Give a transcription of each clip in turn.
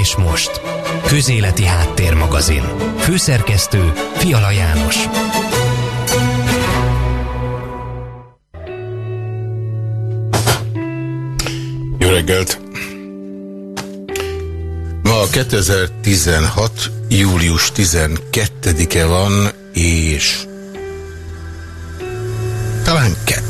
És most, Közéleti Háttérmagazin. Főszerkesztő Fiala János. Jó reggelt! Ma 2016. július 12-e van, és talán kett.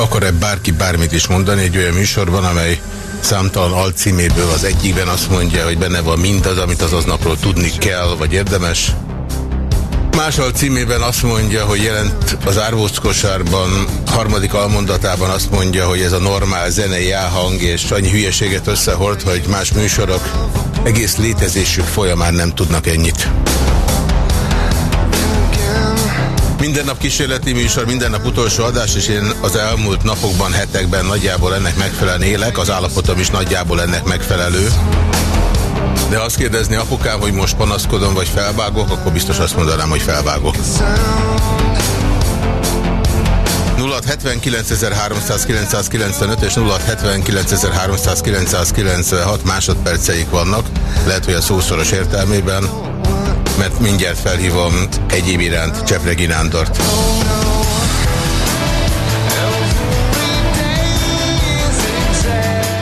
Akar-e bárki bármit is mondani egy olyan műsorban, amely számtalan alcíméből az egyikben azt mondja, hogy benne van mindaz, amit az aznapról tudni kell, vagy érdemes. Más alcímében azt mondja, hogy jelent az árvóckosárban, harmadik almondatában azt mondja, hogy ez a normál zenei áhang, és annyi hülyeséget összehord, hogy más műsorok egész létezésük folyamán nem tudnak ennyit. Minden nap kísérleti műsor, minden nap utolsó adás, és én az elmúlt napokban, hetekben nagyjából ennek megfelelően élek, az állapotom is nagyjából ennek megfelelő. De azt kérdezni apukám, hogy most panaszkodom, vagy felvágok, akkor biztos azt mondanám, hogy felvágok. 0679.395 és 0679.396 másodperceik vannak, lehet, hogy a szószoros értelmében, mert mindjárt felhívom egyéb iránt Csepregi Nándort.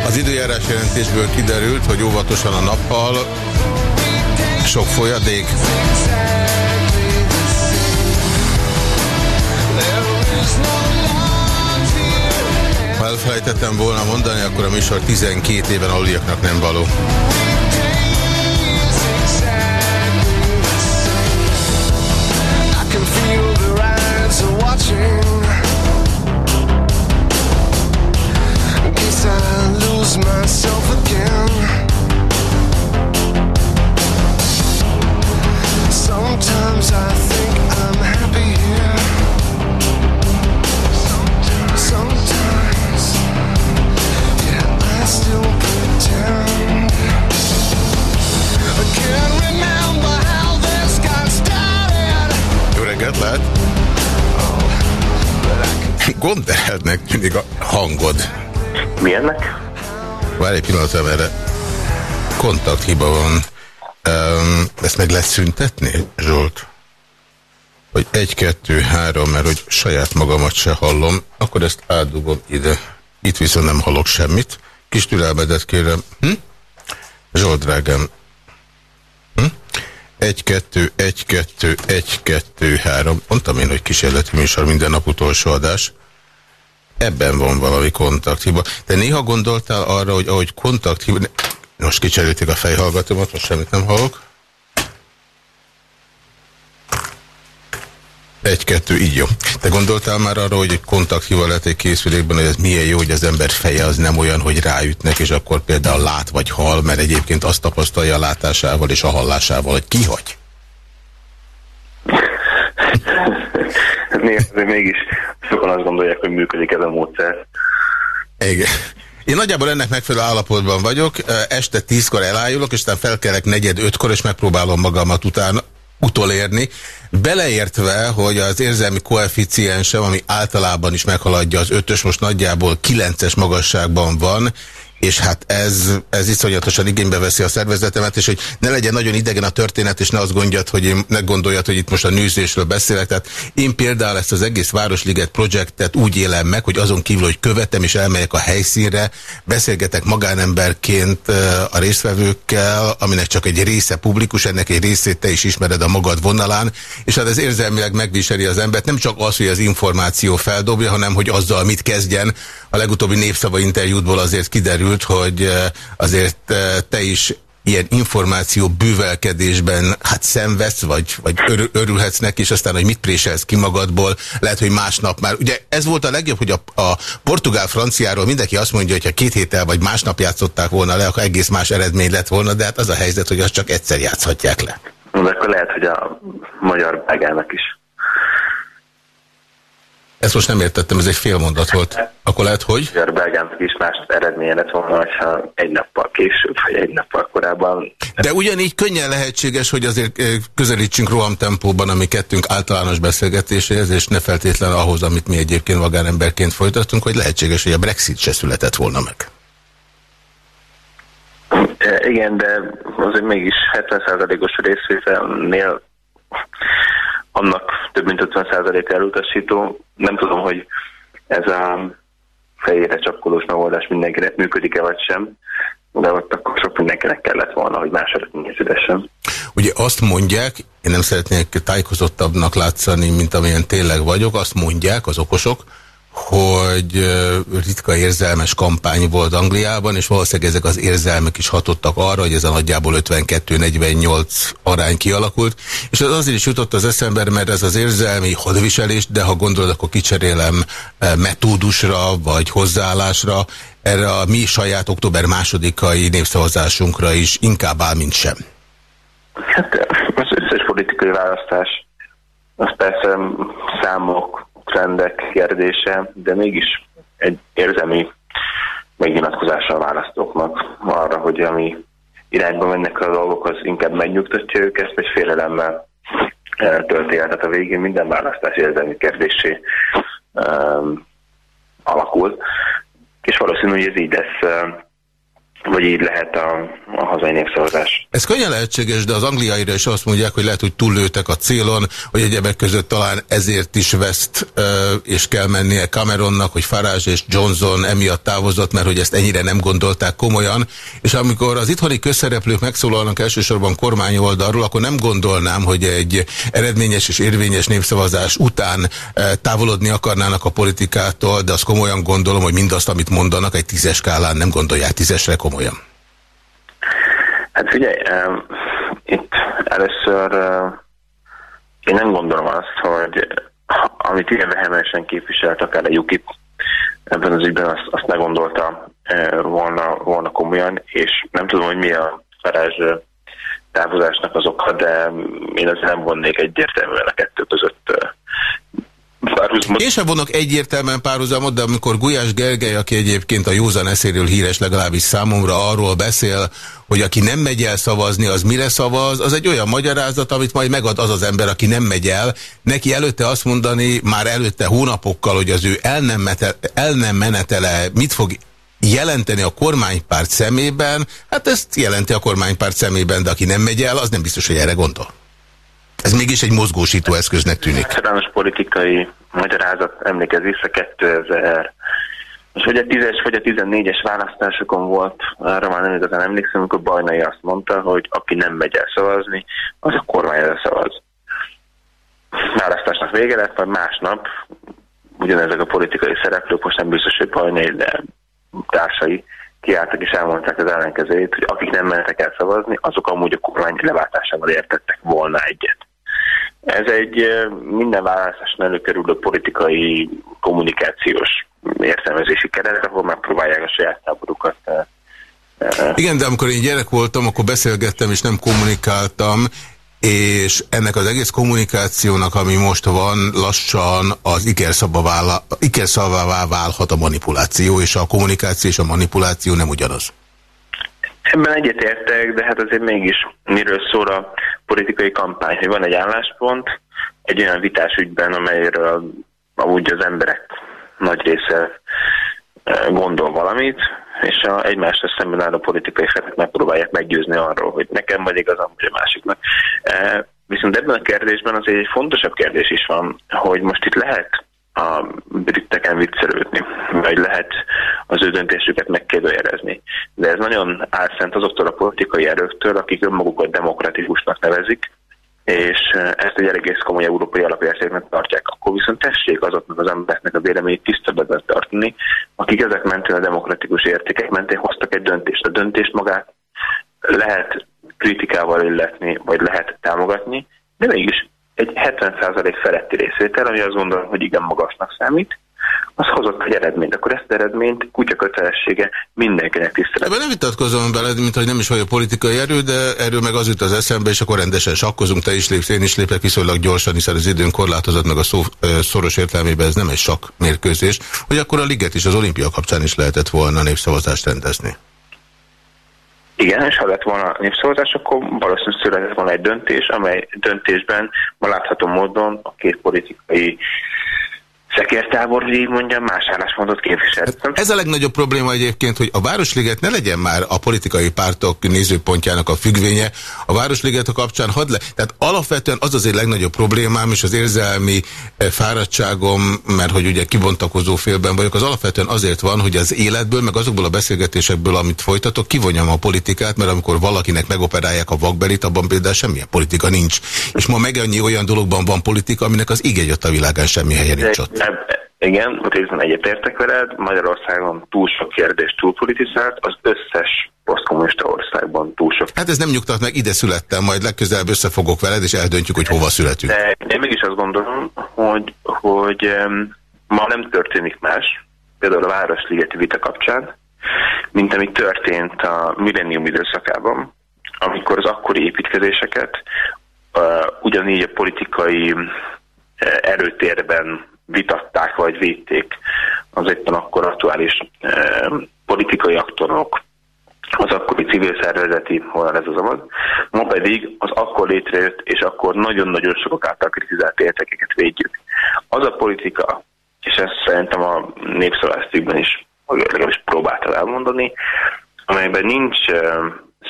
Az időjárás jelentésből kiderült, hogy óvatosan a nappal, sok folyadék. Ha elfelejtettem volna mondani, akkor a műsor 12 éven aluliaknak nem való. Gondolhatnak mindig a hangod. Milyennek? Várj egy pillanatra, erre kontakthiba van. Um, ezt meg lesz szüntetni, Zsolt? Hogy egy, kettő, három, mert hogy saját magamat se hallom, akkor ezt átdugom ide. Itt viszont nem hallok semmit. Kis türelmedet kérem. Hm? Zsolt, drágám. Hm? Egy, kettő, egy, kettő, egy, kettő, három. Mondtam én, hogy kísérleti műsor minden nap utolsó adás. Ebben van valami kontakthiba. De néha gondoltál arra, hogy ahogy kontakthiba... Most kicserülték a fejhallgatómat, most semmit nem hallok. Egy-kettő, így jó. Te gondoltál már arra, hogy egy kontakthiba lehet egy készülékben, hogy ez milyen jó, hogy az ember feje az nem olyan, hogy ráütnek, és akkor például lát vagy hal, mert egyébként azt tapasztalja a látásával és a hallásával, hogy ki hogy? Néha mégis sokan azt gondolják, hogy működik ez a módszer. Igen. Én nagyjából ennek megfelelő állapotban vagyok, este tízkor elájulok, és aztán felkelek negyed ötkor, és megpróbálom magamat utána utolérni, beleértve, hogy az érzelmi koeficiensem, ami általában is meghaladja az ötös, most nagyjából kilences magasságban van, és hát ez, ez iszonyatosan igénybe veszi a szervezetemet, és hogy ne legyen nagyon idegen a történet, és ne azt gondjad, hogy én, ne gondoljad, hogy itt most a nőzésről beszélek. Tehát én például ezt az egész Városliget projektet úgy élem meg, hogy azon kívül, hogy követem és elmegyek a helyszínre, beszélgetek magánemberként a résztvevőkkel, aminek csak egy része publikus, ennek egy részét te is ismered a magad vonalán, és hát ez érzelmileg megviseli az embert. Nem csak az, hogy az információ feldobja, hanem hogy azzal mit kezdjen. A legutóbbi népszava interjútból azért kiderül, kiderült, hogy eh, azért eh, te is ilyen információ bűvelkedésben hát szenvedsz, vagy, vagy ör, örülhetsz neki, és aztán, hogy mit préselsz ki magadból, lehet, hogy másnap már. Ugye ez volt a legjobb, hogy a, a portugál-franciáról mindenki azt mondja, hogy ha két héttel vagy másnap játszották volna le, akkor egész más eredmény lett volna, de hát az a helyzet, hogy azt csak egyszer játszhatják le. De akkor lehet, hogy a magyar belgának is. Ezt most nem értettem, ez egy fél mondat volt. Akkor lehet, hogy? A Belgámnak is más eredménye lett volna, ha egy nappal később, vagy egy nappal korábban. De ugyanígy könnyen lehetséges, hogy azért közelítsünk rohamtempóban a mi kettünk általános beszélgetéséhez, és ne feltétlen ahhoz, amit mi egyébként magánemberként folytattunk, hogy lehetséges, hogy a Brexit se született volna meg. Igen, de azért mégis 70%-os részvételnél annak több mint 50% elutasító. Nem tudom, hogy ez a fejére csapkolós megoldás mindenkinek működik-e vagy sem, de ott akkor sok mindenkinek kellett volna, hogy más eredmény szülessen. Ugye azt mondják, én nem szeretnék tájékozottabbnak látszani, mint amilyen tényleg vagyok, azt mondják az okosok, hogy ritka érzelmes kampány volt Angliában, és valószínűleg ezek az érzelmek is hatottak arra, hogy ez a nagyjából 52-48 arány kialakult, és az azért is jutott az eszembe, mert ez az érzelmi hadviselés, de ha gondolod, akkor kicserélem metódusra, vagy hozzáállásra, erre a mi saját október másodikai népszavazásunkra is inkább áll, mint sem. Hát az összes politikai választás, az persze kérdése, de mégis egy érzelmi megnyilatkozásra a választóknak arra, hogy ami irányba mennek a dolgok, az inkább megnyugtatja őket, vagy félelemmel eh, tölti el. Tehát a végén minden választás érzelmi kérdésé um, alakul. És valószínű, hogy ez így lesz uh, vagy így lehet a, a hazai népszavazás. Ez könnyen lehetséges, de az angliaira is azt mondják, hogy lehet, hogy túllőtek a célon, hogy egyebek között talán ezért is veszt és kell mennie Cameronnak, hogy Farage és Johnson emiatt távozott, mert hogy ezt ennyire nem gondolták komolyan. És amikor az itthoni közszereplők megszólalnak elsősorban kormányoldalról, akkor nem gondolnám, hogy egy eredményes és érvényes népszavazás után távolodni akarnának a politikától, de azt komolyan gondolom, hogy mindazt, amit mondanak, egy tízes skálán nem gondolják tízesre komolyan? Hát figyelj, itt először én nem gondolom azt, hogy amit ilyen vehemensen képviselt akár a UKIP ebben az ügyben, azt, azt ne gondolta volna, volna komolyan, és nem tudom, hogy mi a Farázs távozásnak az oka, de én azért nem vonnék egyértelműen a kettő között párhuzamot. Én sem vonok egyértelműen párhuzamot, de amikor Gulyás Gergely, aki egyébként a józan eszéről híres legalábbis számomra arról beszél, hogy aki nem megy el szavazni, az mire szavaz, az egy olyan magyarázat, amit majd megad az az ember, aki nem megy el. Neki előtte azt mondani, már előtte hónapokkal, hogy az ő el nem, mete, el nem menetele mit fog jelenteni a kormánypárt szemében, hát ezt jelenti a kormánypárt szemében, de aki nem megy el, az nem biztos, hogy erre gondol. Ez mégis egy mozgósító eszköznek tűnik. Általános politikai magyarázat emlékez vissza 2000 és hogy a 10-es vagy a 14-es választásokon volt, arra már nem igazán emlékszem, amikor Bajnai azt mondta, hogy aki nem megy el szavazni, az a kormányra szavaz. Választásnak vége lett, majd másnap ugyanezek a politikai szereplők, most nem biztos, hogy Bajnai, de társai kiálltak és elmondták az ellenkezőjét, hogy akik nem mentek el szavazni, azok amúgy a kormány leváltásával értettek volna egyet. Ez egy minden választáson előkerülő politikai kommunikációs értelmezési keret, ahol megpróbálják a saját táborukat igen, de amikor én gyerek voltam, akkor beszélgettem és nem kommunikáltam, és ennek az egész kommunikációnak, ami most van, lassan az ikerszavává válhat a manipuláció, és a kommunikáció és a manipuláció nem ugyanaz. Ebben egyetértek, de hát azért mégis miről szól a politikai kampány, hogy van egy álláspont, egy olyan vitás ügyben, amelyről amúgy az emberek nagy része e, gondol valamit, és a egymásra szemben álló politikai felek megpróbálják meggyőzni arról, hogy nekem vagy igazam, vagy a másiknak. E, viszont ebben a kérdésben azért egy fontosabb kérdés is van, hogy most itt lehet a briteken viccelődni, vagy lehet az ő döntésüket megkérdőjelezni. De ez nagyon álszent azoktól a politikai erőktől, akik önmagukat demokratikusnak nevezik, és ezt egy egész komoly európai alapértéknek tartják. Akkor viszont tessék azoknak az embereknek a véleményét tiszteletben tartani, akik ezek mentén a demokratikus értékek mentén hoztak egy döntést. A döntést magát lehet kritikával illetni, vagy lehet támogatni, de mégis egy 70% feletti részvétel, ami azt gondolom, hogy igen magasnak számít, az hozott egy eredményt. Akkor ezt eredményt kutya kötelessége mindenkinek tisztelet. Ebben nem vitatkozom veled, mint hogy nem is vagyok politikai erő, de erről meg az jut az eszembe, és akkor rendesen sakkozunk, te is lépsz, én is lépek viszonylag gyorsan, hiszen az időn korlátozott, meg a szó szoros értelmében ez nem egy sakk mérkőzés, hogy akkor a liget is az olimpia kapcsán is lehetett volna népszavazást rendezni. Igen, és ha lett volna népszavazás, akkor valószínűleg született volna egy döntés, amely döntésben ma látható módon a két politikai szekértábor, hogy így mondjam, más álláspontot képviselt. Hát ez a legnagyobb probléma egyébként, hogy a Városliget ne legyen már a politikai pártok nézőpontjának a függvénye. A Városliget a kapcsán hadd le. Tehát alapvetően az az egy legnagyobb problémám, és az érzelmi eh, fáradtságom, mert hogy ugye kibontakozó félben vagyok, az alapvetően azért van, hogy az életből, meg azokból a beszélgetésekből, amit folytatok, kivonjam a politikát, mert amikor valakinek megoperálják a vakbelit, abban például semmilyen politika nincs. És ma meg annyi olyan dologban van politika, aminek az így a világán semmi helye nincs ott. Igen, részben egyetértek veled, Magyarországon túl sok kérdés túl politizált, az összes posztkommunista országban túl sok. Hát ez nem nyugtat meg, ide születtem, majd legközelebb összefogok veled, és eldöntjük, hogy hova születünk. De én mégis azt gondolom, hogy, hogy ma nem történik más, például a Városligeti vita kapcsán, mint ami történt a millennium időszakában, amikor az akkori építkezéseket uh, ugyanígy a politikai erőtérben vitatták vagy védték az éppen akkor aktuális e, politikai aktorok, az akkori civil szervezeti, hol ez az amaz. Ma pedig az akkor létrejött, és akkor nagyon-nagyon sokak által kritizált értékeket védjük. Az a politika, és ezt szerintem a népszaváztikben is, legalábbis próbáltam elmondani, amelyben nincs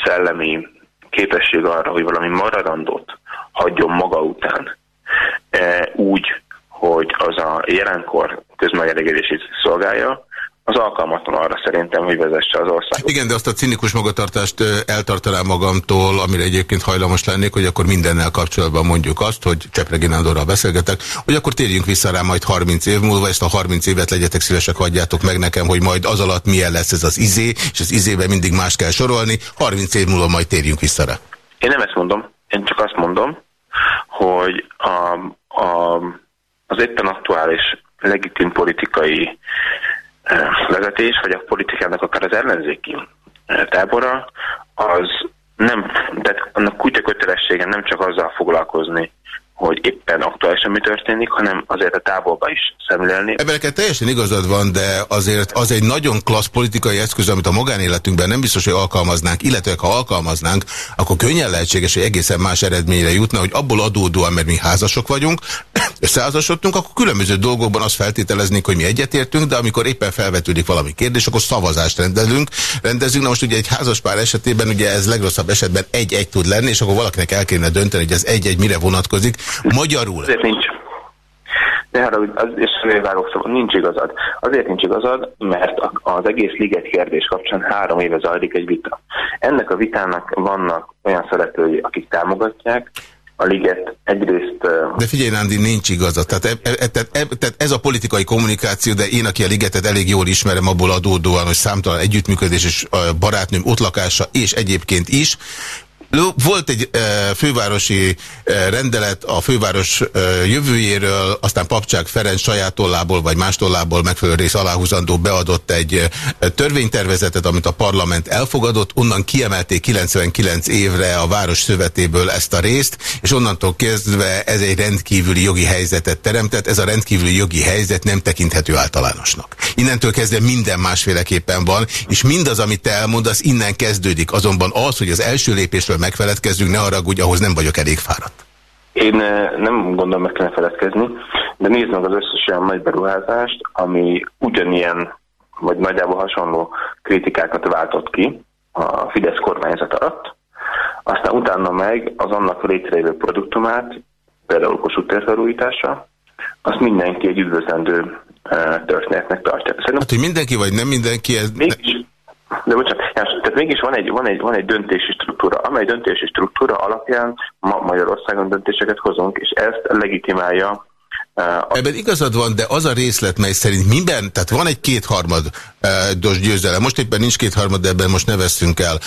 szellemi képesség arra, hogy valami maradandót hagyjon maga után, úgy, hogy az a jelenkor közmegelégedését szolgálja, az alkalmatlan arra szerintem, hogy vezesse az országot. Igen, de azt a cinikus magatartást eltartanám magamtól, amire egyébként hajlamos lennék, hogy akkor mindennel kapcsolatban mondjuk azt, hogy Csepregi Nándorral beszélgetek, hogy akkor térjünk vissza rá majd 30 év múlva, ezt a 30 évet legyetek szívesek, hagyjátok meg nekem, hogy majd az alatt milyen lesz ez az izé, és az izébe mindig más kell sorolni, 30 év múlva majd térjünk vissza rá. Én nem ezt mondom, én csak azt mondom, hogy a, a az éppen aktuális legitim politikai eh, vezetés, vagy a politikának akár az ellenzéki eh, tábora, az nem, tehát annak kutya kötelessége nem csak azzal foglalkozni, hogy éppen aktuálisan mi történik, hanem azért a távolba is szemlélni. Ebben neked teljesen igazad van, de azért az egy nagyon klassz politikai eszköz, amit a magánéletünkben nem biztos, hogy alkalmaznánk, illetve ha alkalmaznánk, akkor könnyen lehetséges, hogy egészen más eredményre jutna, hogy abból adódóan, mert mi házasok vagyunk, összeházasodtunk, akkor különböző dolgokban azt feltételeznénk, hogy mi egyetértünk, de amikor éppen felvetődik valami kérdés, akkor szavazást rendelünk, rendezünk. Na most ugye egy házaspár esetében ugye ez legrosszabb esetben egy-egy tud lenni, és akkor valakinek el kéne dönteni, hogy ez egy-egy mire vonatkozik. Magyarul. Azért nincs. De hát, az, és vágok szóval, nincs igazad. Azért nincs igazad, mert az egész liget kérdés kapcsán három éve zajlik egy vita. Ennek a vitának vannak olyan szereplői, akik támogatják, a liget egyrészt... De figyelj, Nándi, nincs igaza. Tehát, e, e, tehát, e, tehát ez a politikai kommunikáció, de én, aki a ligetet elég jól ismerem, abból adódóan, hogy számtalan együttműködés és barátnőm ott lakása, és egyébként is, volt egy fővárosi rendelet a főváros jövőjéről, aztán Papcsák Ferenc saját tollából vagy más tollából megfelelő rész aláhúzandó beadott egy törvénytervezetet, amit a parlament elfogadott, onnan kiemelték 99 évre a város szövetéből ezt a részt, és onnantól kezdve ez egy rendkívüli jogi helyzetet teremtett, ez a rendkívüli jogi helyzet nem tekinthető általánosnak. Innentől kezdve minden másféleképpen van, és mindaz, amit te elmondasz, innen kezdődik. Azonban az, hogy az első lépésről megfeledkezzünk, ne hogy ahhoz nem vagyok elég fáradt. Én eh, nem gondolom meg kellene feledkezni, de nézd meg az összes olyan nagy beruházást, ami ugyanilyen, vagy nagyjából hasonló kritikákat váltott ki a Fidesz kormányzat alatt, aztán utána meg az annak létrejövő produktumát, például Kossuth felújítása, azt mindenki egy üdvözlendő eh, történetnek tartja. Szerintem, hát, hogy mindenki vagy nem mindenki, ez... Mégis, de bocsánat, tehát mégis van egy, van, egy, van egy döntési struktúra, amely döntési struktúra alapján ma Magyarországon döntéseket hozunk, és ezt legitimálja Ebben igazad van, de az a részlet, mely szerint minden, tehát van egy kétharmados győzelem. Most éppen nincs kétharmad, de ebben most ne veszünk el,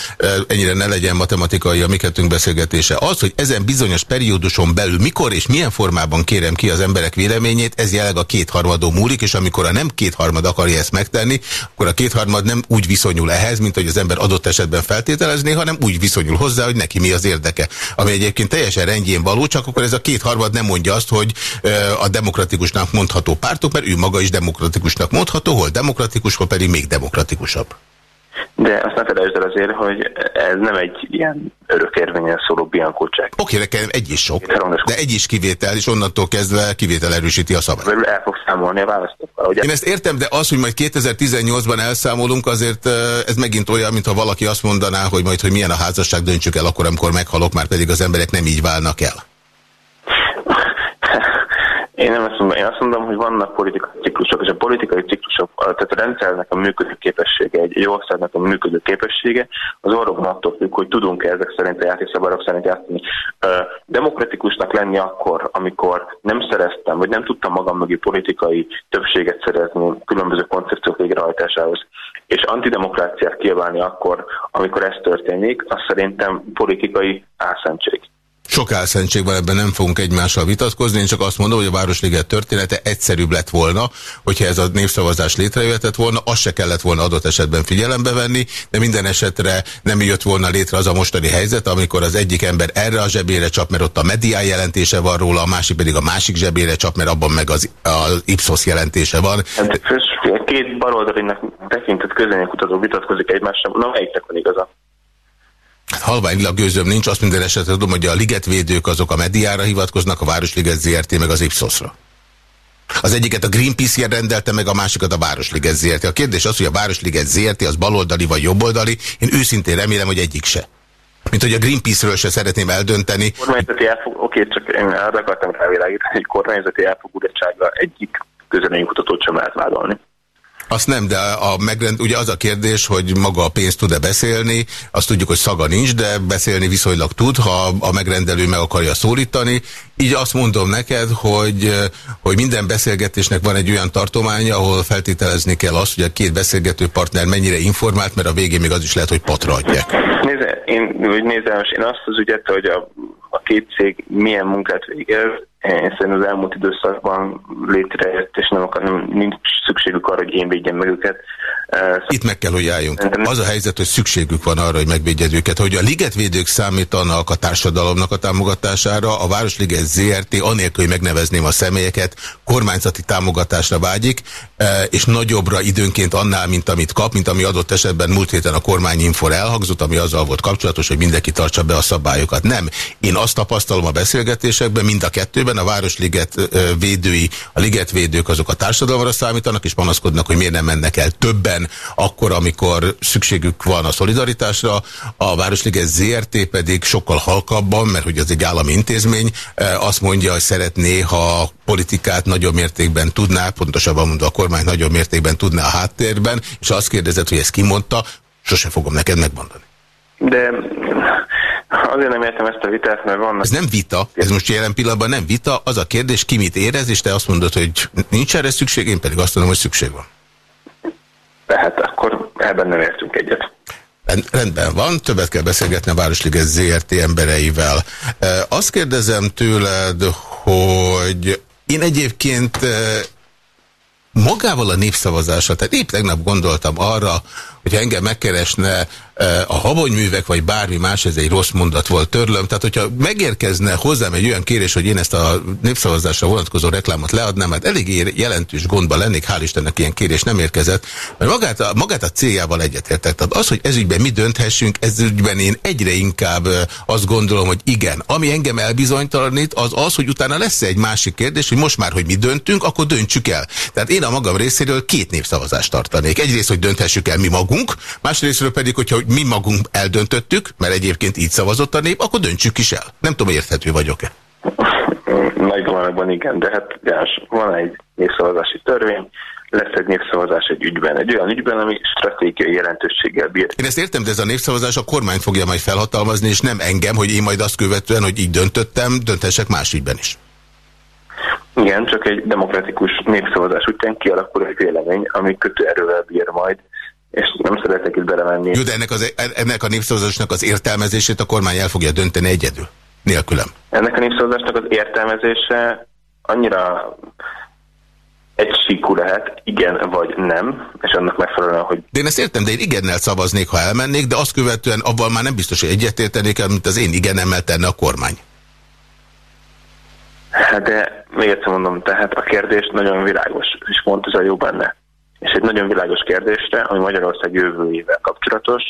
ennyire ne legyen matematikai a mi beszélgetése. Az, hogy ezen bizonyos perióduson belül mikor és milyen formában kérem ki az emberek véleményét, ez jelenleg a kétharmadó múlik, és amikor a nem kétharmad akarja ezt megtenni, akkor a kétharmad nem úgy viszonyul ehhez, mint hogy az ember adott esetben feltételezné, hanem úgy viszonyul hozzá, hogy neki mi az érdeke. Ami egyébként teljesen rendjén való, csak akkor ez a kétharmad nem mondja azt, hogy a demokratikusnak mondható pártok, mert ő maga is demokratikusnak mondható, hol demokratikus, hol pedig még demokratikusabb. De azt ne felejtsd el azért, hogy ez nem egy ilyen örökérvényen szóló biankócsák. Oké, nekem egy is sok, de egy is kivétel, és onnantól kezdve kivétel erősíti a szabályt. El fog számolni a választókkal. Ugye? Én ezt értem, de az, hogy majd 2018-ban elszámolunk, azért ez megint olyan, mintha valaki azt mondaná, hogy majd, hogy milyen a házasság, döntsük el akkor, amikor meghalok, már pedig az emberek nem így válnak el. Én nem azt mondom, én azt mondom, hogy vannak politikai ciklusok, és a politikai ciklusok, tehát a rendszernek a működő képessége, egy, országnak a működő képessége, az orrokban attól függ, hogy tudunk-e ezek szerint a játékszabályok szerint játszani. Demokratikusnak lenni akkor, amikor nem szereztem, vagy nem tudtam magam mögé politikai többséget szerezni különböző koncepciók végrehajtásához, és antidemokráciát kiabálni akkor, amikor ez történik, az szerintem politikai álszentség. Sok álszentség van, ebben nem fogunk egymással vitatkozni. Én csak azt mondom, hogy a Városliget története egyszerűbb lett volna, hogyha ez a népszavazás létrejöhetett volna, azt se kellett volna adott esetben figyelembe venni, de minden esetre nem jött volna létre az a mostani helyzet, amikor az egyik ember erre a zsebére csap, mert ott a medián jelentése van róla, a másik pedig a másik zsebére csap, mert abban meg az, az Ipsos jelentése van. Hát, két baloldalinak tekintett közönkutató vitatkozik egymással, na melyiknek van igaza? Halványilag gőzöm nincs, azt minden esetre tudom, hogy a ligetvédők azok a mediára hivatkoznak, a Városliget ZRT meg az Ipsosra. Az egyiket a Greenpeace rendelte meg, a másikat a Városliget ZRT. A kérdés az, hogy a Városliget ZRT az baloldali vagy jobboldali, én őszintén remélem, hogy egyik se. Mint hogy a Greenpeace-ről se szeretném eldönteni. Kormányzati elfog... Oké, csak én arra akartam rávilágítani, hogy kormányzati elfogulatsága egyik közönénykutatót sem lehet vádolni. Azt nem, de a megrend, ugye az a kérdés, hogy maga a pénz tud-e beszélni, azt tudjuk, hogy szaga nincs, de beszélni viszonylag tud, ha a megrendelő meg akarja szólítani. Így azt mondom neked, hogy, hogy minden beszélgetésnek van egy olyan tartománya, ahol feltételezni kell azt, hogy a két beszélgető partner mennyire informált, mert a végén még az is lehet, hogy patra. Nézze, én, úgy nézem, én azt az ügyet, hogy a, a két cég milyen munkát végez, szerintem az elmúlt időszakban létrejött, és nem akar, nem, nincs szükségük arra, hogy én védjem meg őket. Itt meg kell, hogy álljunk. Az a helyzet, hogy szükségük van arra, hogy megvédjed őket. Hogy a ligetvédők számítanak a társadalomnak a támogatására, a Városliget ZRT, anélkül, hogy megnevezném a személyeket, kormányzati támogatásra vágyik, és nagyobbra időnként annál, mint amit kap, mint ami adott esetben múlt héten a kormányinfor elhangzott, ami azzal volt kapcsolatos, hogy mindenki tartsa be a szabályokat. Nem. Én azt tapasztalom a beszélgetésekben, mind a kettőben, a Városliget védői, a ligetvédők azok a társadalomra számítanak, és panaszkodnak, hogy miért nem mennek el többen akkor, amikor szükségük van a szolidaritásra, a Városliget ZRT pedig sokkal halkabban, mert hogy az egy állami intézmény, azt mondja, hogy szeretné, ha politikát nagyobb mértékben tudná, pontosabban mondva a kormány nagyobb mértékben tudná a háttérben, és azt kérdezett, hogy ezt kimondta, sose fogom neked megmondani. De Azért nem értem ezt a vitát, mert vannak... Ez nem vita, ez most jelen pillanatban nem vita, az a kérdés, ki mit érez, és te azt mondod, hogy nincs erre szükség, én pedig azt mondom, hogy szükség van. Tehát akkor ebben nem értünk egyet. Rendben van, többet kell beszélgetni a Városliget ZRT embereivel. Azt kérdezem tőled, hogy én egyébként magával a népszavazással, tehát épp tegnap gondoltam arra, hogyha engem megkeresne a habonyművek, vagy bármi más, ez egy rossz mondat volt, törlöm. Tehát, hogyha megérkezne hozzám egy olyan kérés, hogy én ezt a népszavazásra vonatkozó reklámot leadnám, hát elég jelentős gondba lennék, hál' Istennek ilyen kérés nem érkezett, mert magát a, magát a céljával egyetértek. Tehát az, hogy ezügyben mi dönthessünk, ezügyben én egyre inkább azt gondolom, hogy igen. Ami engem elbizonytalanít, az az, hogy utána lesz -e egy másik kérdés, hogy most már, hogy mi döntünk, akkor döntsük el. Tehát én a magam részéről két népszavazást tartanék. Egyrészt, hogy dönthessük el mi magunk, másrésztről pedig, hogyha mi magunk eldöntöttük, mert egyébként így szavazott a nép, akkor döntsük is el. Nem tudom, érthető vagyok-e. Nagy dologban igen, de hát gás, van egy népszavazási törvény, lesz egy népszavazás egy ügyben, egy olyan ügyben, ami stratégiai jelentőséggel bír. Én ezt értem, de ez a népszavazás a kormány fogja majd felhatalmazni, és nem engem, hogy én majd azt követően, hogy így döntöttem, döntessek más ügyben is. Igen, csak egy demokratikus népszavazás után kialakul egy vélemény, ami kötőerővel bír majd, és nem szeretek itt belemenni. Jó, de ennek, az, ennek a népszavazásnak az értelmezését a kormány el fogja dönteni egyedül, nélkülem. Ennek a népszavazásnak az értelmezése annyira egy síkú lehet, igen vagy nem, és annak megfelelően, hogy... De én ezt értem, de én igennel szavaznék, ha elmennék, de azt követően abban már nem biztos, hogy egyetértenék mint az én igennemmel tenne a kormány. Hát de még egyszer mondom, tehát a kérdés nagyon világos, és pont ez a jó benne. És egy nagyon világos kérdésre, ami Magyarország jövőjével kapcsolatos,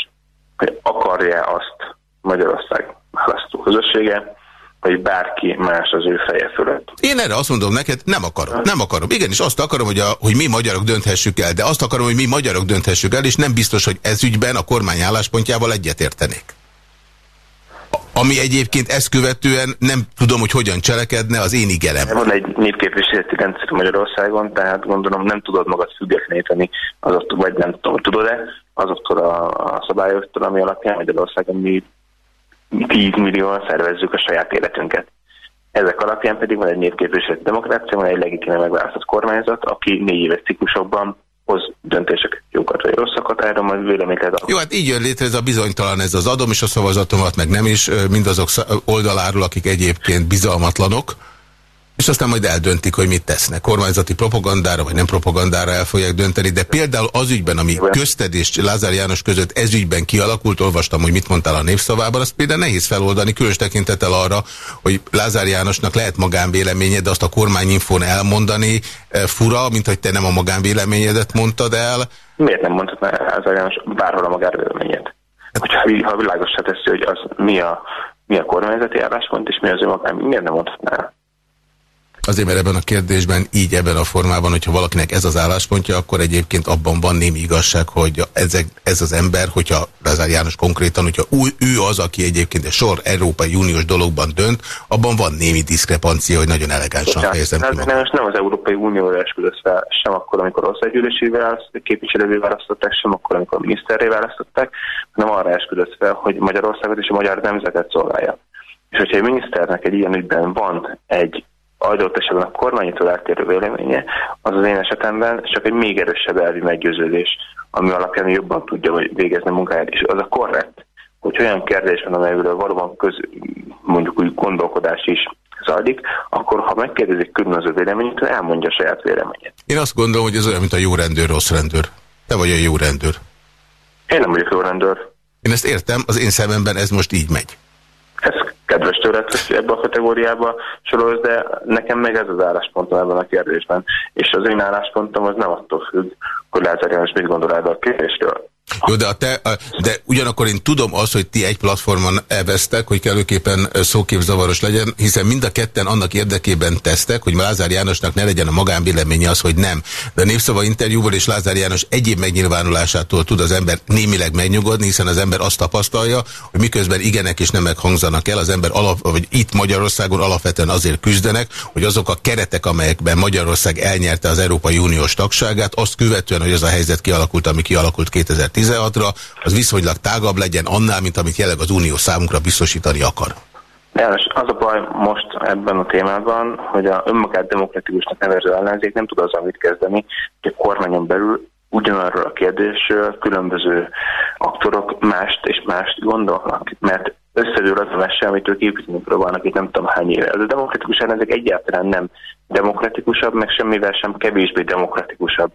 hogy akarja azt Magyarország választó közössége, vagy bárki más az ő feje fölött. Én erre azt mondom neked, nem akarom. Nem akarom. Igenis azt akarom, hogy, a, hogy mi magyarok dönthessük el, de azt akarom, hogy mi magyarok dönthessük el, és nem biztos, hogy ez ügyben a kormány álláspontjával egyetértenék. Ami egyébként ezt követően nem tudom, hogy hogyan cselekedne, az én igenem. Van egy népképviseleti rendszer Magyarországon, tehát gondolom nem tudod magad függetleníteni azoktól, vagy nem tudom, tudod-e, azoktól a, a szabályoktól, ami alapján Magyarországon mi 10 millióan szervezzük a saját életünket. Ezek alapján pedig van egy népképviseleti demokrácia, van egy legitime megválasztott kormányzat, aki négy éves ciklusokban hoz döntéseket, jókat vagy rosszakat, erről majd véleményt lehet Jó, hát így jön létre ez a bizonytalan, ez az adom és a szavazatomat, meg nem is, mindazok oldaláról, akik egyébként bizalmatlanok, és aztán majd eldöntik, hogy mit tesznek. Kormányzati propagandára, vagy nem propagandára el fogják dönteni, de például az ügyben, ami közted és Lázár János között ez ügyben kialakult, olvastam, hogy mit mondtál a népszavában, azt például nehéz feloldani, különös tekintettel arra, hogy Lázár Jánosnak lehet magánvéleménye, de azt a kormányinfón elmondani e, fura, mint hogy te nem a magánvéleményedet mondtad el. Miért nem mondtad már Lázár János bárhol a magánvéleményét? Hogyha ha világosra teszi, hogy az mi a, mi a kormányzati álláspont, és mi az ő magán, miért nem mondhatná Azért, mert ebben a kérdésben így ebben a formában, hogyha valakinek ez az álláspontja, akkor egyébként abban van némi igazság, hogy ezek, ez az ember, hogyha Lázár János konkrétan, hogyha új, ő az, aki egyébként egy sor Európai Uniós dologban dönt, abban van némi diszkrepancia, hogy nagyon elegánsan fejezem ki magam. Nem, nem az Európai Unióra esküdött fel, sem akkor, amikor országgyűlési képviselővé választották, sem akkor, amikor miniszterré választották, hanem arra esküdött fel, hogy Magyarországot és a magyar nemzetet szolgálja. És hogyha egy miniszternek egy ilyen ügyben van egy adott esetben a kormánytól eltérő véleménye, az az én esetemben csak egy még erősebb elvi meggyőződés, ami alapján jobban tudja végezni a munkáját, és az a korrekt, hogy olyan kérdés van, amelyről valóban köz, mondjuk úgy gondolkodás is zajlik, akkor ha megkérdezik különböző véleményét, elmondja a saját véleményét. Én azt gondolom, hogy ez olyan, mint a jó rendőr, rossz rendőr. Te vagy a jó rendőr. Én nem vagyok jó rendőr. Én ezt értem, az én szememben ez most így megy. Ez kedves tőled, hogy ebbe a kategóriába sorolsz, de nekem meg ez az álláspontom ebben a kérdésben. És az én álláspontom az nem attól függ, hogy Lázár János mit gondol erről a kérdésről. Jó, de, a te, de ugyanakkor én tudom azt, hogy ti egy platformon elvesztek, hogy kellőképpen szóképzavaros legyen, hiszen mind a ketten annak érdekében tesztek, hogy Lázár Jánosnak ne legyen a magánvéleménye az, hogy nem. De a Népszava interjúból és Lázár János egyéb megnyilvánulásától tud az ember némileg megnyugodni, hiszen az ember azt tapasztalja, hogy miközben igenek és nem hangzanak el, az ember alap, vagy itt Magyarországon alapvetően azért küzdenek, hogy azok a keretek, amelyekben Magyarország elnyerte az Európai Uniós tagságát, azt követően, hogy az a helyzet kialakult, ami kialakult 2010 2016-ra, az viszonylag tágabb legyen annál, mint amit jelenleg az Unió számunkra biztosítani akar. János, az a baj most ebben a témában, hogy a önmagát demokratikusnak nevező ellenzék nem tud az, amit kezdeni, hogy a kormányon belül ugyanarról a kérdésről különböző aktorok mást és mást gondolnak, mert összedől az a mese, amit ők építeni próbálnak itt nem tudom hány éve. Ez a demokratikus ellenzék egyáltalán nem demokratikusabb, meg semmivel sem kevésbé demokratikusabb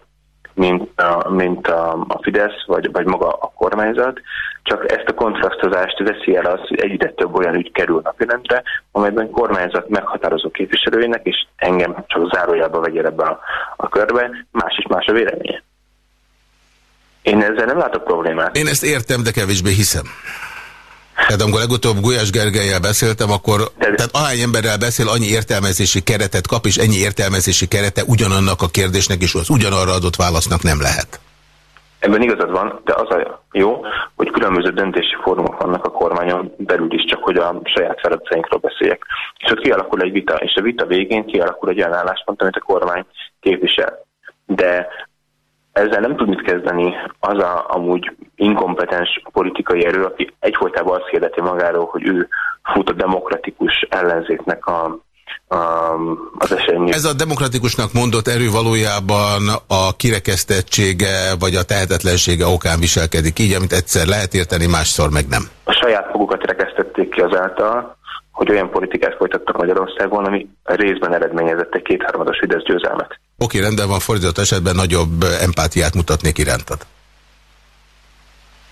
mint mint a, a Fidesz, vagy, vagy maga a kormányzat, csak ezt a kontrasztozást veszi el az, hogy egyre több olyan ügy kerül napjelendre, amelyben kormányzat meghatározó képviselőjének, és engem csak zárójelbe vegyél ebbe a, a körbe, más is más a véleménye. Én ezzel nem látok problémát. Én ezt értem, de kevésbé hiszem. Tehát amikor legutóbb Gulyás Gergelyel beszéltem, akkor De... tehát ahány emberrel beszél, annyi értelmezési keretet kap, és ennyi értelmezési kerete ugyanannak a kérdésnek és az ugyanarra adott válasznak nem lehet. Ebben igazad van, de az a jó, hogy különböző döntési fórumok vannak a kormányon belül is, csak hogy a saját feladatainkról beszéljek. És ott kialakul egy vita, és a vita végén kialakul egy olyan álláspont, amit a kormány képvisel. De ezzel nem tud mit kezdeni az a amúgy inkompetens politikai erő, aki egyfolytában azt hirdeti magáról, hogy ő fut a demokratikus ellenzéknek a az esély. Ez a demokratikusnak mondott erő valójában a kirekesztettsége vagy a tehetetlensége okán viselkedik így, amit egyszer lehet érteni, másszor meg nem. A saját fogukat rekesztették ki azáltal, hogy olyan politikát folytattak Magyarországon, ami részben eredményezett egy kétharmados Fidesz győzelmet. Oké, rendben van, fordított esetben nagyobb empátiát mutatnék irántad.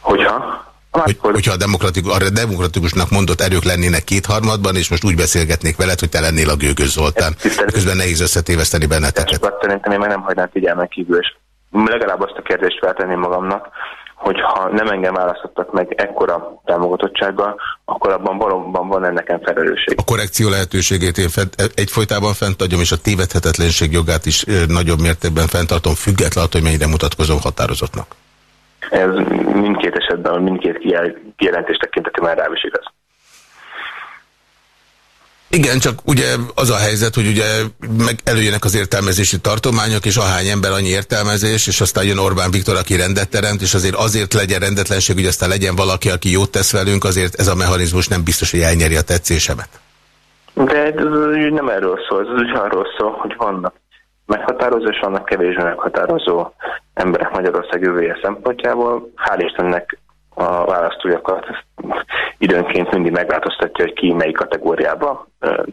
Hogyha? Hogy, hogyha a, demokratikus, a demokratikusnak mondott erők lennének kétharmadban, és most úgy beszélgetnék veled, hogy te lennél a Gőgöz Zoltán. Közben nehéz összetéveszteni benneteket. Szerintem én meg nem hagynám figyelmen kívül, és legalább azt a kérdést feltenném magamnak, hogyha nem engem választottak meg ekkora támogatottsággal, akkor abban valóban van ennek felelősség. A korrekció lehetőségét én fent, egyfolytában fenntartom, és a tévedhetetlenség jogát is nagyobb mértékben fenntartom, függetlenül, hogy mennyire mutatkozom határozottnak. Ez mindkét esetben, mindkét kijelentés tekintetében rá is igaz. Igen, csak ugye az a helyzet, hogy ugye meg előjönnek az értelmezési tartományok, és ahány ember annyi értelmezés, és aztán jön Orbán Viktor, aki rendet teremt, és azért azért legyen rendetlenség, hogy aztán legyen valaki, aki jót tesz velünk, azért ez a mechanizmus nem biztos, hogy elnyeri a tetszésemet. De ez nem erről szól, ez úgy arról szól, hogy vannak meghatározó, és vannak kevésbé meghatározó emberek Magyarország jövője szempontjából. Hál' Istennek a választójakat időnként mindig megváltoztatja, hogy ki melyik kategóriába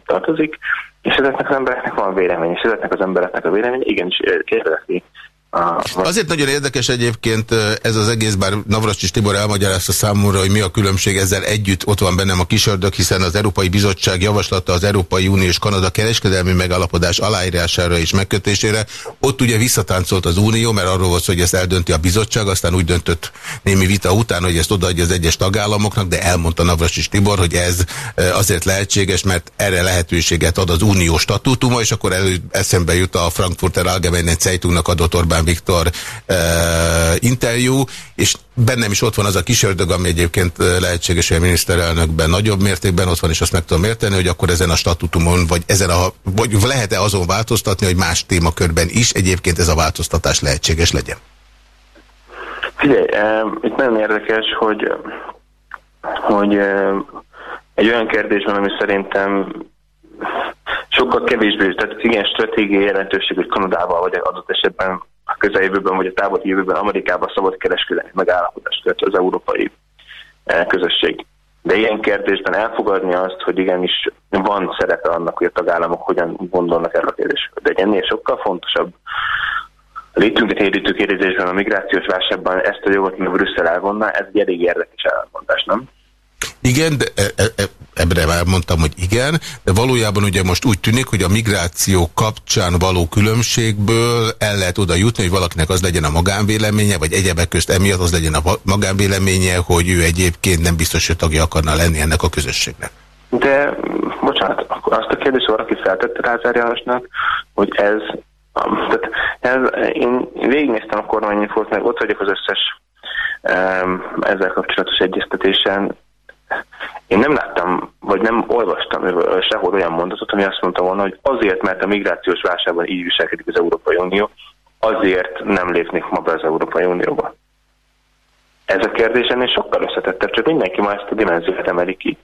tartozik, és ezeknek az embereknek van vélemény, és ezeknek az embereknek a vélemény igenis kérdezi Azért nagyon érdekes egyébként ez az egész, bár Navracsis Tibor elmagyarázta számomra, hogy mi a különbség ezzel együtt, ott van bennem a kisördök, hiszen az Európai Bizottság javaslata az Európai Unió és Kanada kereskedelmi megalapodás aláírására és megkötésére. Ott ugye visszatáncolt az Unió, mert arról volt, hogy ezt eldönti a bizottság, aztán úgy döntött némi vita után, hogy ezt odaadja az egyes tagállamoknak, de elmondta Navracsis Tibor, hogy ez azért lehetséges, mert erre lehetőséget ad az unió statútuma, és akkor elő eszembe jut a Frankfurter Allgemeine Zeitungnak adott Orbán Orbán Viktor uh, interjú, és bennem is ott van az a kis ördög, ami egyébként lehetséges, hogy a miniszterelnökben nagyobb mértékben ott van, és azt meg tudom érteni, hogy akkor ezen a statutumon, vagy ezen a, vagy lehet-e azon változtatni, hogy más témakörben is egyébként ez a változtatás lehetséges legyen? Figyelj, itt nagyon érdekes, hogy, hogy egy olyan kérdés van, ami szerintem sokkal kevésbé, tehát igen, stratégiai jelentőség, hogy Kanadával vagy adott esetben a közeljövőben vagy a távoli jövőben Amerikában szabad kereskedelmi megállapodást köt az európai eh, közösség. De ilyen kérdésben elfogadni azt, hogy igenis van szerepe annak, hogy a tagállamok hogyan gondolnak erről a kérdésről. De ennél sokkal fontosabb a létünket érítő kérdésben, a migrációs válságban ezt a jogot, mi Brüsszel elvonná, ez egy elég érdekes elmondás, nem? Igen, de e, e, e, ebbre már mondtam, hogy igen, de valójában ugye most úgy tűnik, hogy a migráció kapcsán való különbségből el lehet oda jutni, hogy valakinek az legyen a magánvéleménye, vagy egyebek közt emiatt az legyen a magánvéleménye, hogy ő egyébként nem biztos, hogy tagja akarna lenni ennek a közösségnek. De, bocsánat, azt a kérdést valaki feltette Rázár Jánosnak, hogy ez, tehát ez, én végignéztem a kormányinfót, meg ott vagyok az összes ezzel kapcsolatos egyeztetésen, én nem láttam, vagy nem olvastam sehol olyan mondatot, ami azt mondta volna, hogy azért, mert a migrációs válságban így viselkedik az Európai Unió, azért nem lépnék ma be az Európai Unióba. Ez a kérdés ennél sokkal összetettebb, csak mindenki már ezt a dimenziót emeli ki.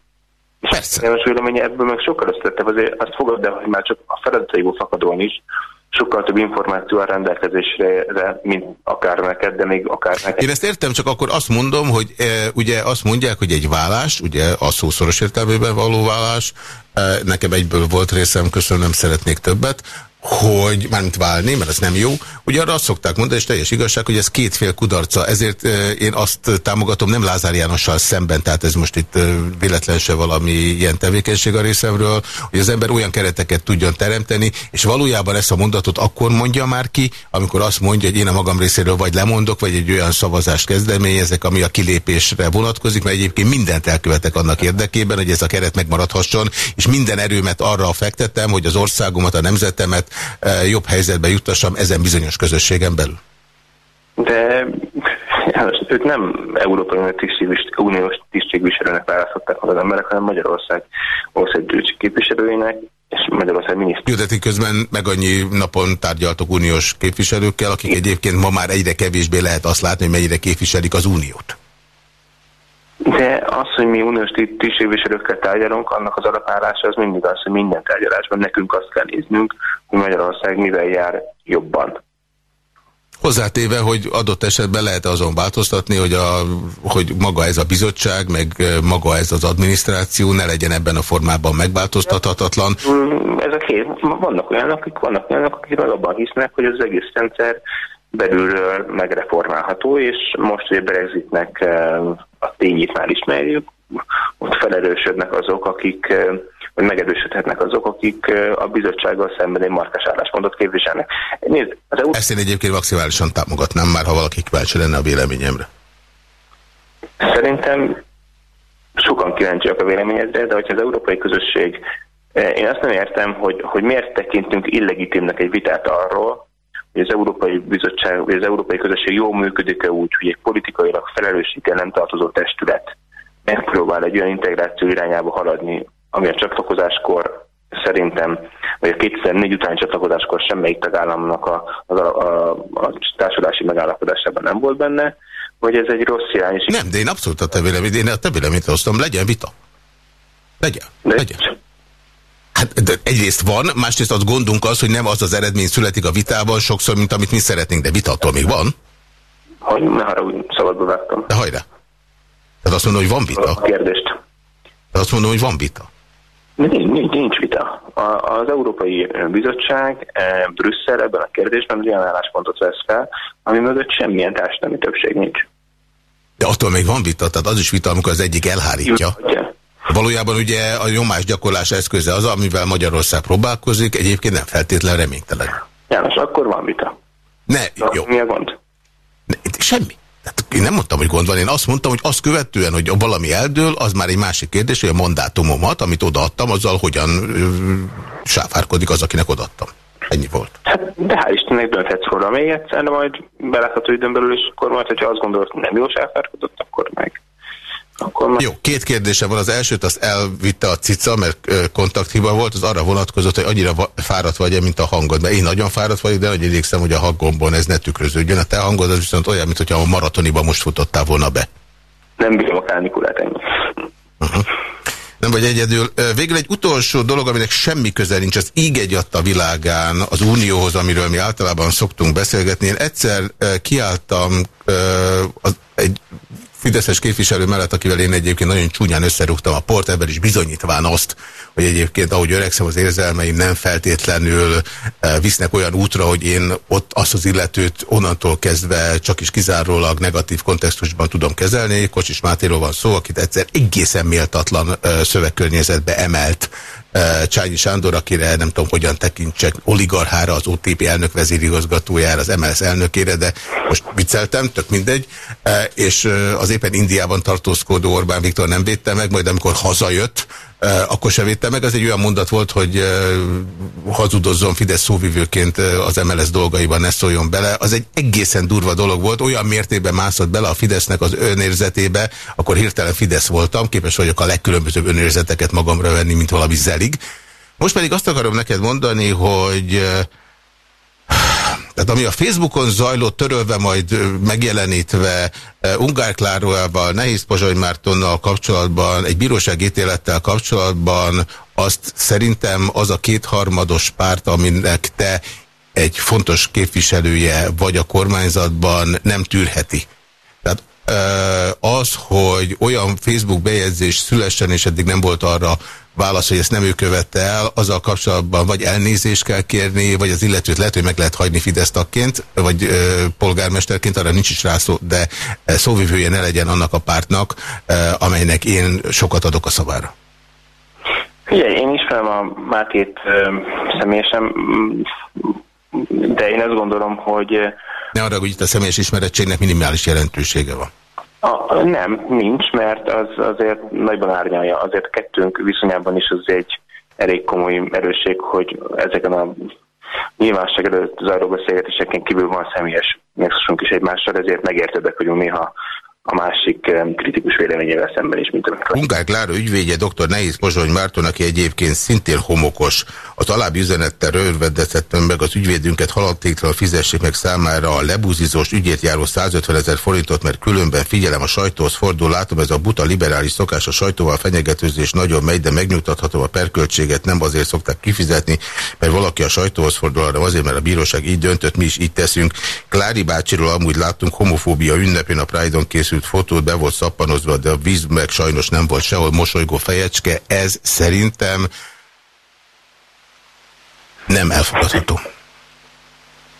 És Persze. És véleménye ebből meg sokkal összetettebb, azért azt fogod el, hogy már csak a feladataiból fakadóan is sokkal több információ a rendelkezésre, mint akár neked, de még akár neked. Én ezt értem, csak akkor azt mondom, hogy e, ugye azt mondják, hogy egy vállás, ugye a szószoros értelmében való vállás, nekem egyből volt részem, köszönöm, nem szeretnék többet, hogy mármint válni, mert ez nem jó. Ugye arra azt szokták mondani, és teljes igazság, hogy ez kétfél kudarca. Ezért én azt támogatom nem Lázár Jánossal szemben, tehát ez most itt véletlen se valami ilyen tevékenység a részemről, hogy az ember olyan kereteket tudjon teremteni, és valójában ezt a mondatot akkor mondja már ki, amikor azt mondja, hogy én a magam részéről vagy lemondok, vagy egy olyan szavazást kezdeményezek, ami a kilépésre vonatkozik, mert egyébként mindent elkövetek annak érdekében, hogy ez a keret megmaradhasson, és minden erőmet arra fektettem, hogy az országomat, a nemzetemet Eh, jobb helyzetbe juttassam ezen bizonyos közösségen belül? De ők nem Európai Uniós tisztségviselőnek választották meg az emberek, hanem Magyarország országgyűlési képviselőinek, és Magyarország miniszter. Jó, közben meg annyi napon tárgyaltok uniós képviselőkkel, akik egyébként ma már egyre kevésbé lehet azt látni, hogy mennyire képviselik az uniót. De az, hogy mi uniós tisztségviselőkkel tárgyalunk, annak az alapállása az mindig az, hogy minden tárgyalásban nekünk azt kell néznünk, hogy Magyarország mivel jár jobban. Hozzátéve, hogy adott esetben lehet azon változtatni, hogy, a, hogy maga ez a bizottság, meg maga ez az adminisztráció ne legyen ebben a formában megváltoztathatatlan. Mm, ez a két, vannak olyanok, akik, vannak olyanok, akik abban hisznek, hogy az egész rendszer belülről megreformálható, és most, hogy a Brexitnek a tényét már ismerjük, ott felerősödnek azok, akik hogy megerősödhetnek azok, akik a bizottsággal szemben egy markás álláspontot képviselnek. Nézd, az EU... Ezt én egyébként maximálisan támogatnám már, ha valaki kíváncsi lenne a véleményemre. Szerintem sokan kíváncsiak a véleményedre, de hogyha az európai közösség, én azt nem értem, hogy, hogy miért tekintünk illegitimnek egy vitát arról, hogy az Európai Bizottság, vagy az Európai Közösség jól működik-e úgy, hogy egy politikailag felelősséggel nem tartozó testület megpróbál egy olyan integráció irányába haladni, ami a csatlakozáskor szerintem, vagy a 2004 után csatlakozáskor semmelyik tagállamnak a, a, a, a társulási megállapodásában nem volt benne, vagy ez egy rossz irány. Nem, de én abszolút a te véleményt, én a te véleményt hoztam, legyen vita. Legyen, de legyen. Hát de egyrészt van, másrészt az gondunk az, hogy nem az az eredmény születik a vitában sokszor, mint amit mi szeretnénk, de vita attól még van. Hogy ne haragudj, szabadba vágtam. De hajrá. Tehát azt mondom, hogy van vita. A kérdést. De azt mondom, hogy van vita. Nincs, nincs, nincs vita. Az Európai Bizottság eh, Brüsszel ebben a kérdésben olyan álláspontot vesz fel, ami mögött semmilyen társadalmi többség nincs. De attól még van vita, tehát az is vita, amikor az egyik elhárítja. Ugye? Valójában ugye a nyomásgyakorlás eszköze az, amivel Magyarország próbálkozik, egyébként nem feltétlen reménytelen. János, akkor van vita. Ne, jó. Mi a gond? Ne, semmi. Tehát én nem mondtam, hogy gond van, én azt mondtam, hogy azt követően, hogy valami eldől, az már egy másik kérdés, hogy a mandátumomat, amit odaadtam, azzal hogyan sáfárkodik az, akinek odaadtam. Ennyi volt. Hát, de hál' Istennek dönthetsz róla még egyszer, de majd belátható időn belül, és akkor majd, hogyha azt gondolod, nem jó sáfárkodott, akkor meg akkor már... Jó, két kérdése van. Az elsőt azt elvitte a cica, mert kontakthiba volt, az arra vonatkozott, hogy annyira fáradt vagy-e, mint a hangod. Mert én nagyon fáradt vagyok, de nagy igyekszem, hogy a hangomban ez ne tükröződjön. A te hangod az viszont olyan, mint hogyha a maratoniba most futottál volna be. Nem bírom a kánikulát ennyi. Uh -huh. Nem vagy egyedül. Végül egy utolsó dolog, aminek semmi köze nincs, az íg egy a világán az unióhoz, amiről mi általában szoktunk beszélgetni. Én egyszer kiálltam az, egy Fideszes képviselő mellett, akivel én egyébként nagyon csúnyán összerúgtam a port, ebben is bizonyítván azt, hogy egyébként ahogy öregszem az érzelmeim nem feltétlenül eh, visznek olyan útra, hogy én ott azt az illetőt onnantól kezdve csak is kizárólag negatív kontextusban tudom kezelni. Kocsis Mátéról van szó, akit egyszer egészen méltatlan eh, szövegkörnyezetbe emelt Csányi Sándor, akire nem tudom hogyan tekintsek, oligarchára, az OTP elnök vezérigazgatójára, az MLS elnökére, de most vicceltem, tök mindegy, és az éppen Indiában tartózkodó Orbán Viktor nem védte meg, majd amikor hazajött, akkor se védte meg. Az egy olyan mondat volt, hogy hazudozzon Fidesz szóvivőként az MLS dolgaiban, ne szóljon bele. Az egy egészen durva dolog volt, olyan mértékben mászott bele a Fidesznek az önérzetébe, akkor hirtelen Fidesz voltam, képes vagyok a legkülönbözőbb önérzeteket magamra venni, mint valami zelig. Most pedig azt akarom neked mondani, hogy tehát ami a Facebookon zajlott, törölve, majd megjelenítve Ungár Kláróával, Nehéz Pozsony Mártonnal kapcsolatban, egy bíróságítélettel kapcsolatban, azt szerintem az a kétharmados párt, aminek te egy fontos képviselője vagy a kormányzatban nem tűrheti. Tehát az, hogy olyan Facebook bejegyzés szülessen, és eddig nem volt arra válasz, hogy ezt nem ő követte el, azzal kapcsolatban vagy elnézést kell kérni, vagy az illetőt lehet, hogy meg lehet hagyni Fidesz tagként, vagy ö, polgármesterként, arra nincs is rá szó, de szóvivője ne legyen annak a pártnak, ö, amelynek én sokat adok a szavára. Ugye, én ismerem a Mátét ö, személyesen, de én azt gondolom, hogy... Ne arra, hogy itt a személyes ismerettségnek minimális jelentősége van. A, nem, nincs, mert az azért nagyban árnyalja. Azért kettőnk viszonyában is az egy elég komoly erősség, hogy ezeken a nyilvánosság előtt zajló beszélgetéseken kívül van személyes megszosunk is egymással, ezért megértedek vagyunk néha a másik kritikus véleményével szemben is, mint amikor... Ungár Klára ügyvédje dr. Nehéz Pozsony Márton, aki egyébként szintén homokos. A alábbi üzenettel rövidítettem meg az ügyvédünket haladtéktalan fizessék meg számára a lebúzizós ügyét járó 150 ezer forintot, mert különben figyelem a sajtóhoz fordul, látom ez a buta liberális szokás a sajtóval fenyegetőzés nagyon megy, de megnyugtathatom a perköltséget, nem azért szokták kifizetni, mert valaki a sajtóhoz fordul, hanem azért, mert a bíróság így döntött, mi is így teszünk. Klári bácsiról amúgy láttunk homofóbia ünnepén a Pride-on készült fotót, be volt szappanozva, de a víz meg sajnos nem volt sehol mosolygó fejecske. Ez szerintem nem elfogadható.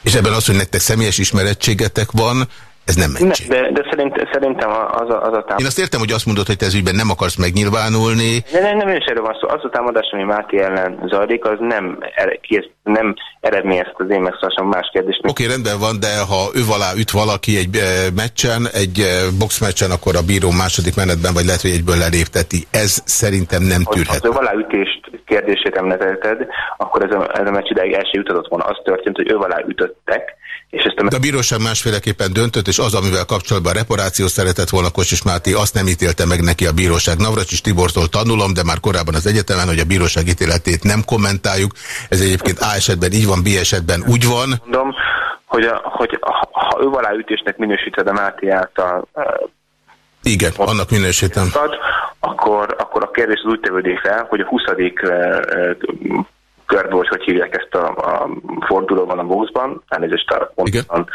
És ebben az, hogy nektek személyes ismerettségetek van, ez nem mentség. Ne, de, de szerint, szerintem az a, az a támadás... Én azt értem, hogy azt mondod, hogy te ez ügyben nem akarsz megnyilvánulni. De nem, nem is erről van szó. Az a támadás, ami Máté ellen zajlik, az nem, nem eredményez az én megszólásom más kérdést. Oké, okay, rendben van, de ha ő alá üt valaki egy eh, meccsen, egy eh, boxmeccsen, akkor a bíró második menetben, vagy lehet, hogy egyből lelépteti. Ez szerintem nem tűrhető. Ha az ütést kérdését említetted, akkor ez a, ez a meccs ideig el sem jutatott volna. Az történt, hogy ő alá ütöttek, és ezt a... De a bíróság másféleképpen döntött, és az, amivel kapcsolatban reparáció szeretett volna Kocsis Máté, azt nem ítélte meg neki a bíróság. Navracsis Tibortól tanulom, de már korábban az egyetemen, hogy a bíróság ítéletét nem kommentáljuk. Ez egyébként A esetben így van, B esetben úgy van. Mondom, hogy, a, hogy ha ő aláütésnek minősíted a Máté által igen, annak minősítem. Akkor, akkor a kérdés az úgy tevődik fel, hogy a 20 körbe, hogy hogy hívják ezt a, a fordulóban a boxban, elnézést a pontosan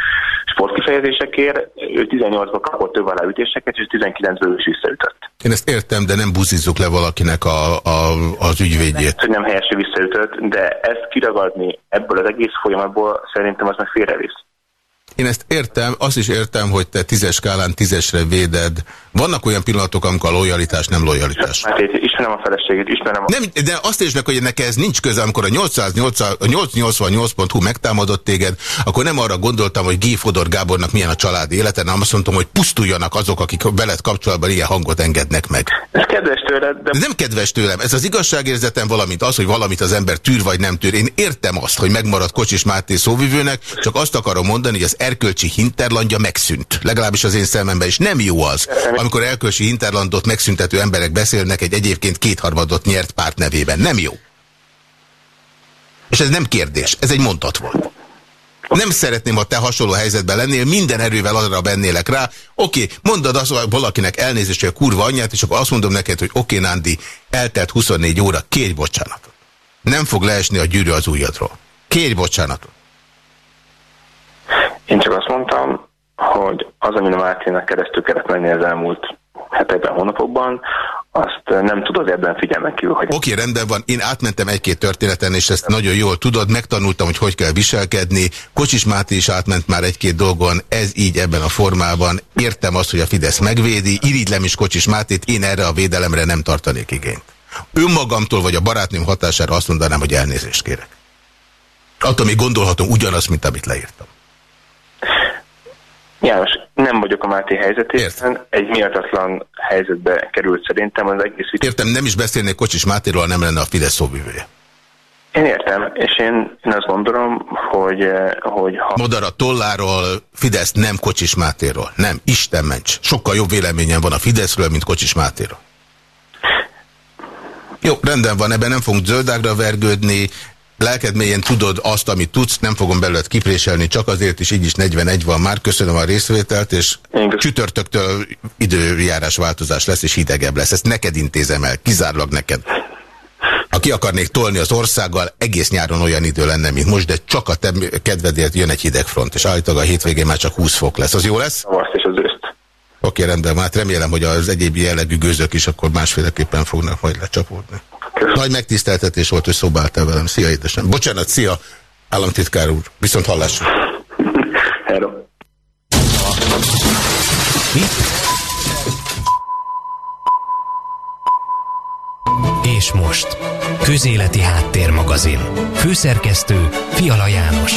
sportkifejezésekért, ő 18-ban kapott több aláütéseket, és 19-ből is visszaütött. Én ezt értem, de nem buzizzuk le valakinek a, a, az ügyvédjét. Hogy nem helyesen visszaütött, de ezt kiragadni ebből az egész folyamatból szerintem az meg félrevisz. Én ezt értem, azt is értem, hogy te tízes skálán tízesre véded. Vannak olyan pillanatok, amikor a lojalitás nem lojalitás. Hát ismerem a feleségét, ismerem a... Nem, de azt is meg, hogy neked ez nincs köze, amikor a 888.hu megtámadott téged, akkor nem arra gondoltam, hogy G. Fodor Gábornak milyen a családi élete, hanem azt mondtam, hogy pusztuljanak azok, akik veled kapcsolatban ilyen hangot engednek meg. Ez kedves tőled, de... Nem kedves tőlem. Ez az igazságérzetem, valamint az, hogy valamit az ember tűr vagy nem tűr. Én értem azt, hogy megmarad Kocsis Máté szóvivőnek, csak azt akarom mondani, hogy az erkölcsi hinterlandja megszűnt. Legalábbis az én szememben is nem jó az, amikor erkölcsi hinterlandot megszüntető emberek beszélnek egy egyébként kétharmadot nyert párt nevében. Nem jó. És ez nem kérdés, ez egy mondat volt. Nem szeretném, ha te hasonló helyzetben lennél, minden erővel arra bennélek rá. Oké, mondod azt valakinek elnézést, hogy a kurva anyját, és akkor azt mondom neked, hogy oké, Nándi, eltelt 24 óra, kérj bocsánatot. Nem fog leesni a gyűrű az ujjadról. Kérj bocsánatot. Én csak azt mondtam, hogy az, amin a Mártének keresztül kellett menni az elmúlt hetekben, hónapokban, azt nem tudod ebben figyelmen kívül. Hogy... Oké, rendben van. Én átmentem egy-két történeten, és ezt nagyon jól tudod. Megtanultam, hogy hogy kell viselkedni. Kocsis Máté is átment már egy-két dolgon. Ez így ebben a formában. Értem azt, hogy a Fidesz megvédi. Irigylem is Kocsis Mátét. Én erre a védelemre nem tartanék igényt. Önmagamtól vagy a barátnőm hatására azt mondanám, hogy elnézést kérek. Attól még gondolhatom ugyanazt, mint amit leírtam. János, nem vagyok a Máté helyzetében. Egy miatatlan helyzetbe került szerintem az egész. Értem, nem is beszélnék Kocsis Mátéról, nem lenne a Fidesz szóvivője. Én értem, és én, én azt gondolom, hogy, hogy ha... Modara Tolláról, Fidesz nem Kocsis Mátéról. Nem, Isten ments. Sokkal jobb véleményem van a Fideszről, mint Kocsis Mátéról. Jó, rendben van, ebben nem fogunk zöldágra vergődni, lelked mélyen tudod azt, amit tudsz, nem fogom belőled kipréselni, csak azért is így is 41 van már. Köszönöm a részvételt, és csütörtöktől időjárás változás lesz, és hidegebb lesz. Ezt neked intézem el, kizárólag neked. Ha ki akarnék tolni az országgal, egész nyáron olyan idő lenne, mint most, de csak a te kedvedért jön egy hidegfront, és állítólag a hétvégén már csak 20 fok lesz. Az jó lesz? Azt és az őszt. Oké, rendben, hát remélem, hogy az egyéb jellegű gőzök is akkor másféleképpen fognak majd lecsapódni. Nagy megtiszteltetés volt, hogy szobáltál velem. Szia, édesem. Bocsánat, szia, államtitkár úr. Viszont hallásra. Hello. És most, Közéleti Háttérmagazin. Főszerkesztő Fiala János.